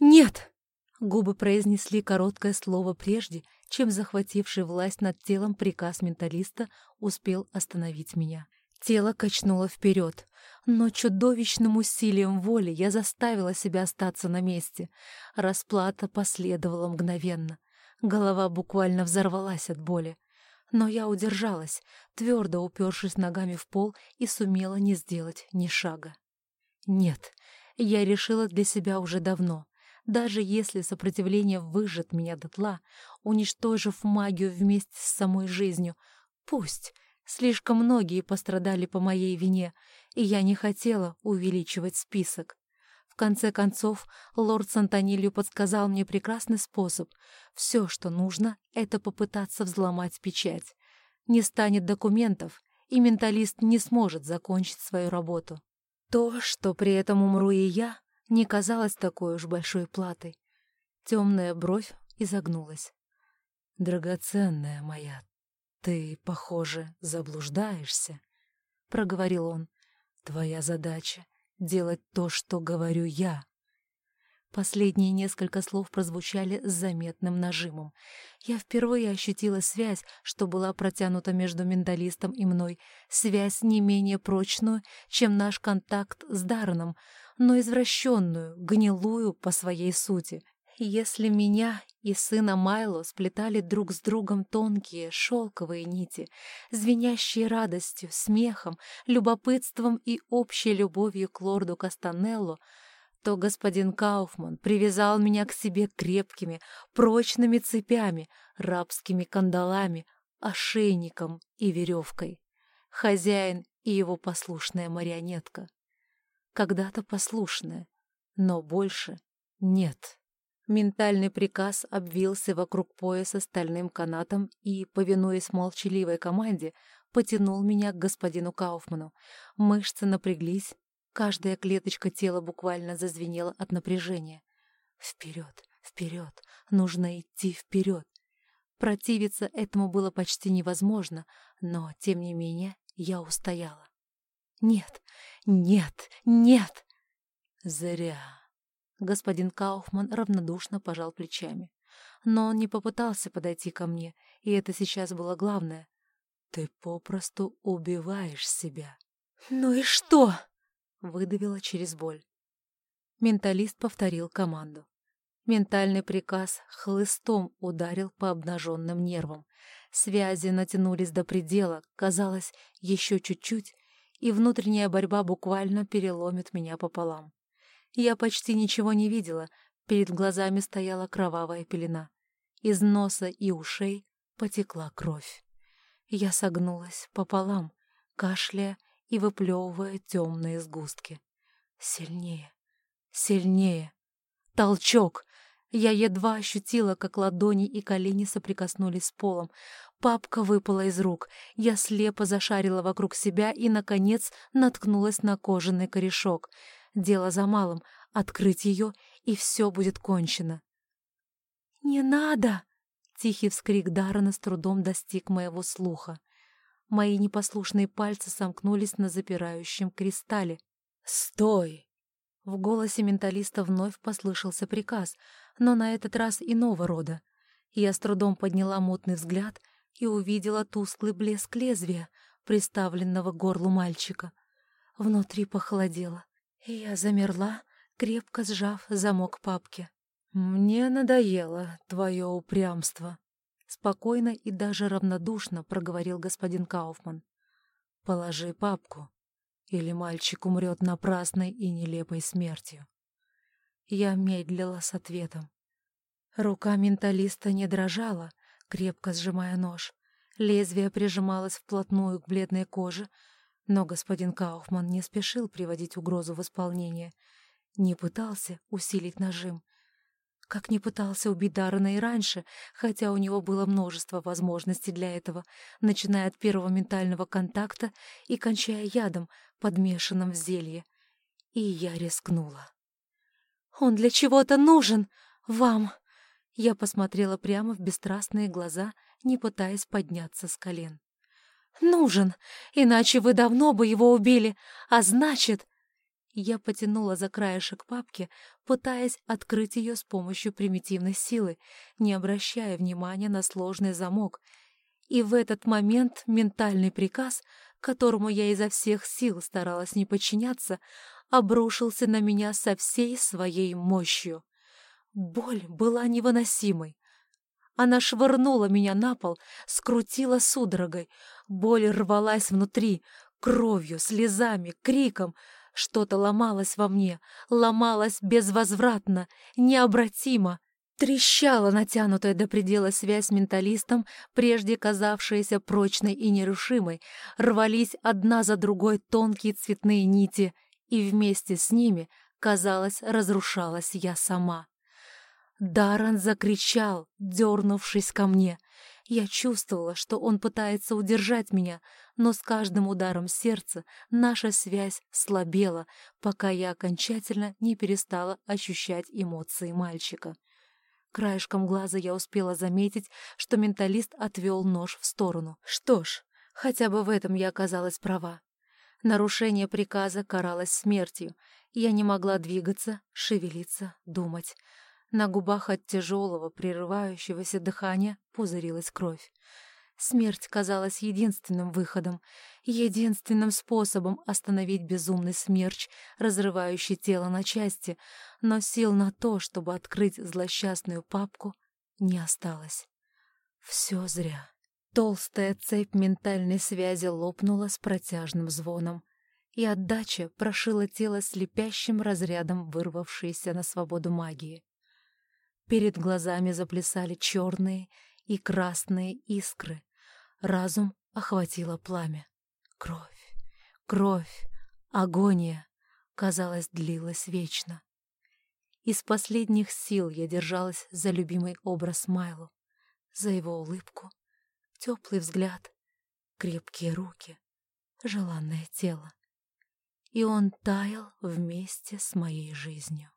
«Нет!» Губы произнесли короткое слово прежде, чем захвативший власть над телом приказ менталиста успел остановить меня. Тело качнуло вперед, но чудовищным усилием воли я заставила себя остаться на месте. Расплата последовала мгновенно. Голова буквально взорвалась от боли. Но я удержалась, твердо упершись ногами в пол и сумела не сделать ни шага. Нет, я решила для себя уже давно. Даже если сопротивление выжжет меня дотла, уничтожив магию вместе с самой жизнью, пусть. Слишком многие пострадали по моей вине, и я не хотела увеличивать список. В конце концов, лорд Сантонилью подсказал мне прекрасный способ. Все, что нужно, это попытаться взломать печать. Не станет документов, и менталист не сможет закончить свою работу. То, что при этом умру и я, не казалось такой уж большой платой. Темная бровь изогнулась. «Драгоценная моя, ты, похоже, заблуждаешься», — проговорил он. «Твоя задача — делать то, что говорю я». Последние несколько слов прозвучали с заметным нажимом. Я впервые ощутила связь, что была протянута между менталистом и мной, связь не менее прочную, чем наш контакт с Дарреном, но извращенную, гнилую по своей сути. Если меня и сына Майло сплетали друг с другом тонкие шелковые нити, звенящие радостью, смехом, любопытством и общей любовью к лорду Кастанелло, то господин Кауфман привязал меня к себе крепкими, прочными цепями, рабскими кандалами, ошейником и веревкой. Хозяин и его послушная марионетка когда-то послушная, но больше нет. Ментальный приказ обвился вокруг пояса стальным канатом и, повинуясь молчаливой команде, потянул меня к господину Кауфману. Мышцы напряглись, каждая клеточка тела буквально зазвенела от напряжения. Вперед, вперед, нужно идти вперед. Противиться этому было почти невозможно, но, тем не менее, я устояла. Нет, нет, нет! Зря. Господин Кауфман равнодушно пожал плечами. Но он не попытался подойти ко мне, и это сейчас было главное. Ты попросту убиваешь себя. «Ну и что?» — выдавила через боль. Менталист повторил команду. Ментальный приказ хлыстом ударил по обнаженным нервам. Связи натянулись до предела, казалось, еще чуть-чуть, и внутренняя борьба буквально переломит меня пополам. Я почти ничего не видела, перед глазами стояла кровавая пелена. Из носа и ушей потекла кровь. Я согнулась пополам, кашляя и выплевывая темные сгустки. Сильнее, сильнее. Толчок! Я едва ощутила, как ладони и колени соприкоснулись с полом. Папка выпала из рук. Я слепо зашарила вокруг себя и, наконец, наткнулась на кожаный корешок. Дело за малым — открыть ее, и все будет кончено. «Не надо!» — тихий вскрик Даррена с трудом достиг моего слуха. Мои непослушные пальцы сомкнулись на запирающем кристалле. «Стой!» В голосе менталиста вновь послышался приказ, но на этот раз иного рода. Я с трудом подняла мутный взгляд и увидела тусклый блеск лезвия, приставленного к горлу мальчика. Внутри похолодело, и я замерла, крепко сжав замок папки. «Мне надоело твое упрямство», — спокойно и даже равнодушно проговорил господин Кауфман. «Положи папку или мальчик умрет напрасной и нелепой смертью. Я медлила с ответом. Рука менталиста не дрожала, крепко сжимая нож. Лезвие прижималось вплотную к бледной коже, но господин Кауфман не спешил приводить угрозу в исполнение, не пытался усилить нажим, как не пытался убить Даррена и раньше, хотя у него было множество возможностей для этого, начиная от первого ментального контакта и кончая ядом, подмешанным в зелье. И я рискнула. «Он для чего-то нужен! Вам!» Я посмотрела прямо в бесстрастные глаза, не пытаясь подняться с колен. «Нужен! Иначе вы давно бы его убили! А значит...» Я потянула за краешек папки, пытаясь открыть ее с помощью примитивной силы, не обращая внимания на сложный замок. И в этот момент ментальный приказ, которому я изо всех сил старалась не подчиняться, обрушился на меня со всей своей мощью. Боль была невыносимой. Она швырнула меня на пол, скрутила судорогой. Боль рвалась внутри, кровью, слезами, криком. Что-то ломалось во мне, ломалось безвозвратно, необратимо. Трещала натянутая до предела связь с менталистом, прежде казавшаяся прочной и нерушимой, рвались одна за другой тонкие цветные нити, и вместе с ними, казалось, разрушалась я сама. Даран закричал, дернувшись ко мне. Я чувствовала, что он пытается удержать меня, но с каждым ударом сердца наша связь слабела, пока я окончательно не перестала ощущать эмоции мальчика. Краешком глаза я успела заметить, что менталист отвел нож в сторону. Что ж, хотя бы в этом я оказалась права. Нарушение приказа каралось смертью. Я не могла двигаться, шевелиться, думать. На губах от тяжелого, прерывающегося дыхания пузырилась кровь. Смерть казалась единственным выходом, единственным способом остановить безумный смерч, разрывающий тело на части, но сил на то, чтобы открыть злосчастную папку, не осталось. Все зря. Толстая цепь ментальной связи лопнула с протяжным звоном, и отдача прошила тело слепящим разрядом вырвавшейся на свободу магии. Перед глазами заплясали черные и красные искры. Разум охватило пламя. Кровь, кровь, агония, казалось, длилась вечно. Из последних сил я держалась за любимый образ Майлу, за его улыбку, теплый взгляд, крепкие руки, желанное тело. И он таял вместе с моей жизнью.